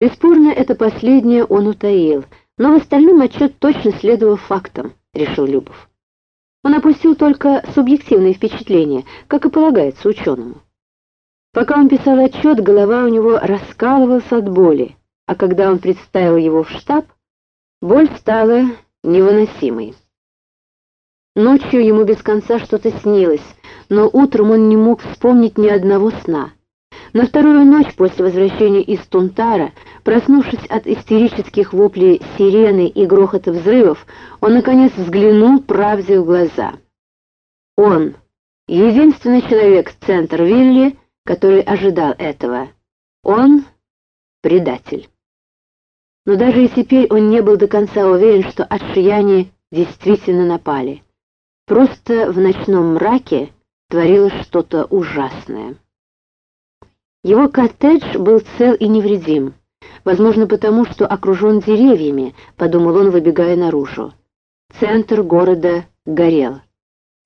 Бесспорно, это последнее он утаил, но в остальном отчет точно следовал фактам, решил Любов. Он опустил только субъективные впечатления, как и полагается ученому. Пока он писал отчет, голова у него раскалывалась от боли, а когда он представил его в штаб, боль стала невыносимой. Ночью ему без конца что-то снилось, но утром он не мог вспомнить ни одного сна. На вторую ночь после возвращения из Тунтара, проснувшись от истерических воплей сирены и грохота взрывов, он, наконец, взглянул правде в глаза. Он, единственный человек в центр Вилли, который ожидал этого. Он — предатель. Но даже и теперь он не был до конца уверен, что отшияне действительно напали. Просто в ночном мраке творилось что-то ужасное. Его коттедж был цел и невредим. Возможно, потому что окружен деревьями, подумал он, выбегая наружу. Центр города горел.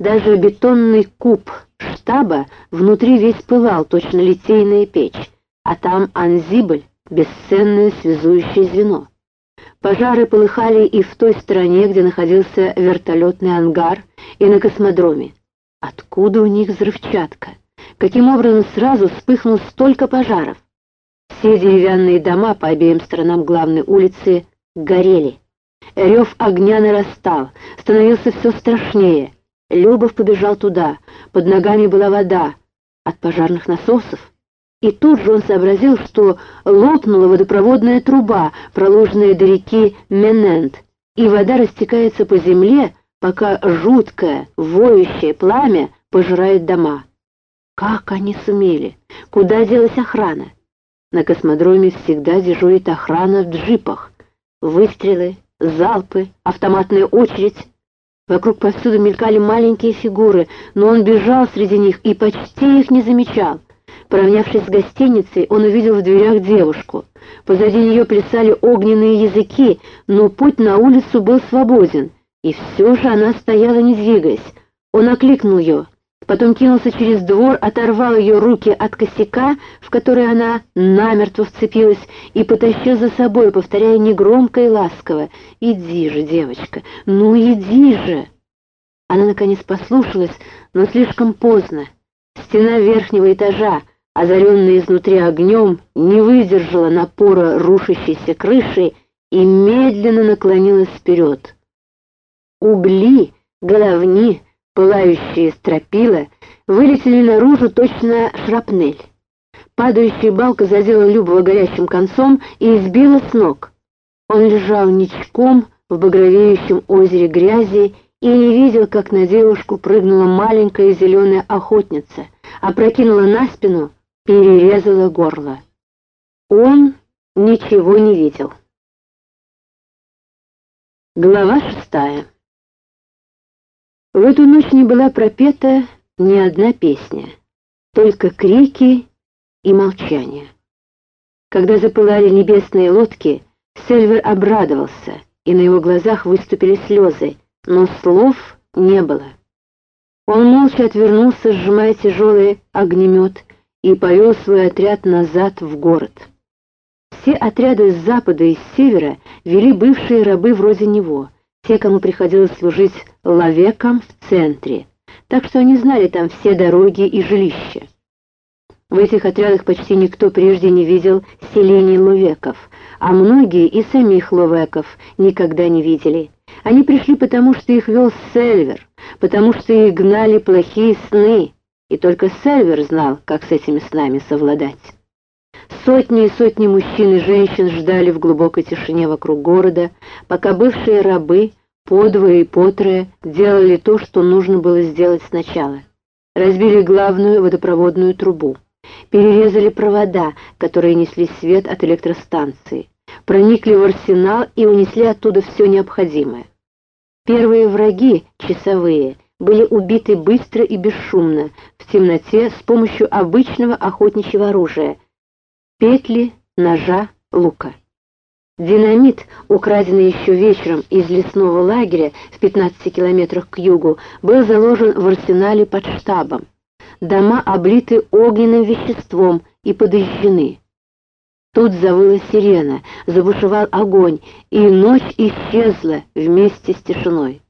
Даже бетонный куб штаба внутри весь пылал, точно литейная печь, а там Анзибль, бесценное связующее звено. Пожары полыхали и в той стороне, где находился вертолетный ангар, и на космодроме. Откуда у них взрывчатка? Каким образом сразу вспыхнул столько пожаров. Все деревянные дома по обеим сторонам главной улицы горели. Рев огня нарастал, становился все страшнее. Любов побежал туда, под ногами была вода от пожарных насосов. И тут же он сообразил, что лопнула водопроводная труба, проложенная до реки Менент, и вода растекается по земле, пока жуткое, воющее пламя пожирает дома. Как они сумели? Куда делась охрана? На космодроме всегда дежурит охрана в джипах. Выстрелы, залпы, автоматная очередь. Вокруг повсюду мелькали маленькие фигуры, но он бежал среди них и почти их не замечал. Поравнявшись с гостиницей, он увидел в дверях девушку. Позади нее плясали огненные языки, но путь на улицу был свободен, и все же она стояла не двигаясь. Он окликнул ее. Потом кинулся через двор, оторвал ее руки от косяка, в который она намертво вцепилась, и потащил за собой, повторяя негромко и ласково «Иди же, девочка, ну иди же!» Она, наконец, послушалась, но слишком поздно. Стена верхнего этажа, озаренная изнутри огнем, не выдержала напора рушащейся крыши и медленно наклонилась вперед. Угли, головни, Пылающие стропила вылетели наружу точно шрапнель. Падающая балка задела Любова горящим концом и избила с ног. Он лежал ничком в багровеющем озере грязи и не видел, как на девушку прыгнула маленькая зеленая охотница, опрокинула на спину, перерезала горло. Он ничего не видел. Глава шестая в эту ночь не была пропета ни одна песня, только крики и молчание. Когда запылали небесные лодки, Сельвер обрадовался, и на его глазах выступили слезы, но слов не было. Он молча отвернулся, сжимая тяжелый огнемет, и повел свой отряд назад в город. Все отряды с запада и с севера вели бывшие рабы вроде него — те, кому приходилось служить ловеком в центре, так что они знали там все дороги и жилища. В этих отрядах почти никто прежде не видел селений ловеков, а многие и самих ловеков никогда не видели. Они пришли потому, что их вел Сельвер, потому что их гнали плохие сны, и только Сельвер знал, как с этими снами совладать. Сотни и сотни мужчин и женщин ждали в глубокой тишине вокруг города, пока бывшие рабы, по двое и по трое, делали то, что нужно было сделать сначала. Разбили главную водопроводную трубу, перерезали провода, которые несли свет от электростанции, проникли в арсенал и унесли оттуда все необходимое. Первые враги, часовые, были убиты быстро и бесшумно, в темноте с помощью обычного охотничьего оружия — петли, ножа, лука. Динамит, украденный еще вечером из лесного лагеря в 15 километрах к югу, был заложен в арсенале под штабом. Дома облиты огненным веществом и подожжены. Тут завыла сирена, забушевал огонь, и ночь исчезла вместе с тишиной.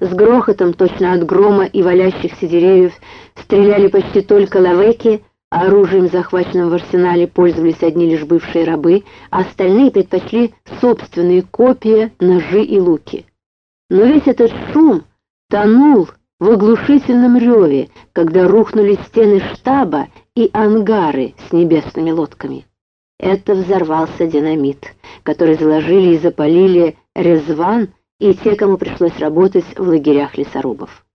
С грохотом, точно от грома и валящихся деревьев, стреляли почти только лавеки, оружием, захваченным в арсенале, пользовались одни лишь бывшие рабы, а остальные предпочли собственные копья, ножи и луки. Но весь этот шум тонул в оглушительном реве, когда рухнули стены штаба и ангары с небесными лодками. Это взорвался динамит, который заложили и запалили Резван и те, кому пришлось работать в лагерях лесорубов.